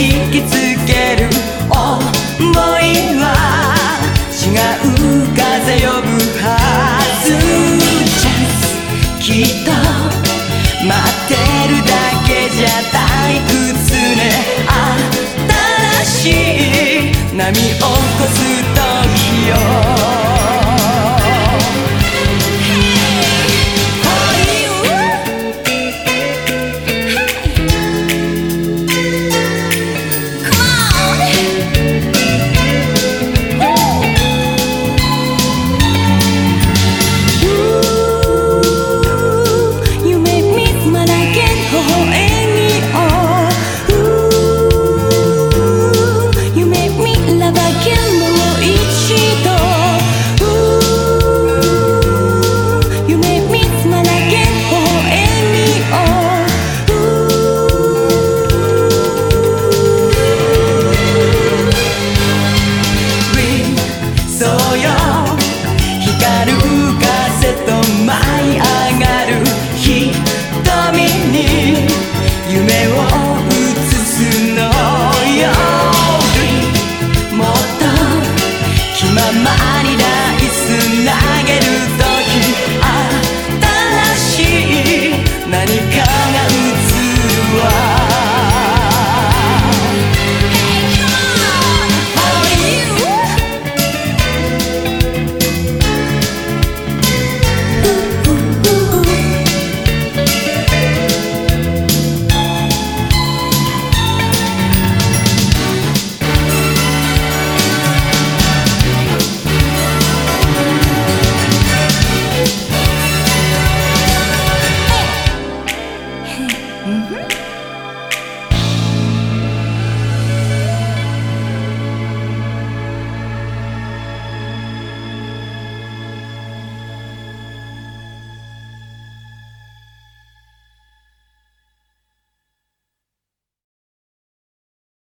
引きつける想いは違う風呼ぶはず。きっと待ってるだけじゃ退屈ね新しい波を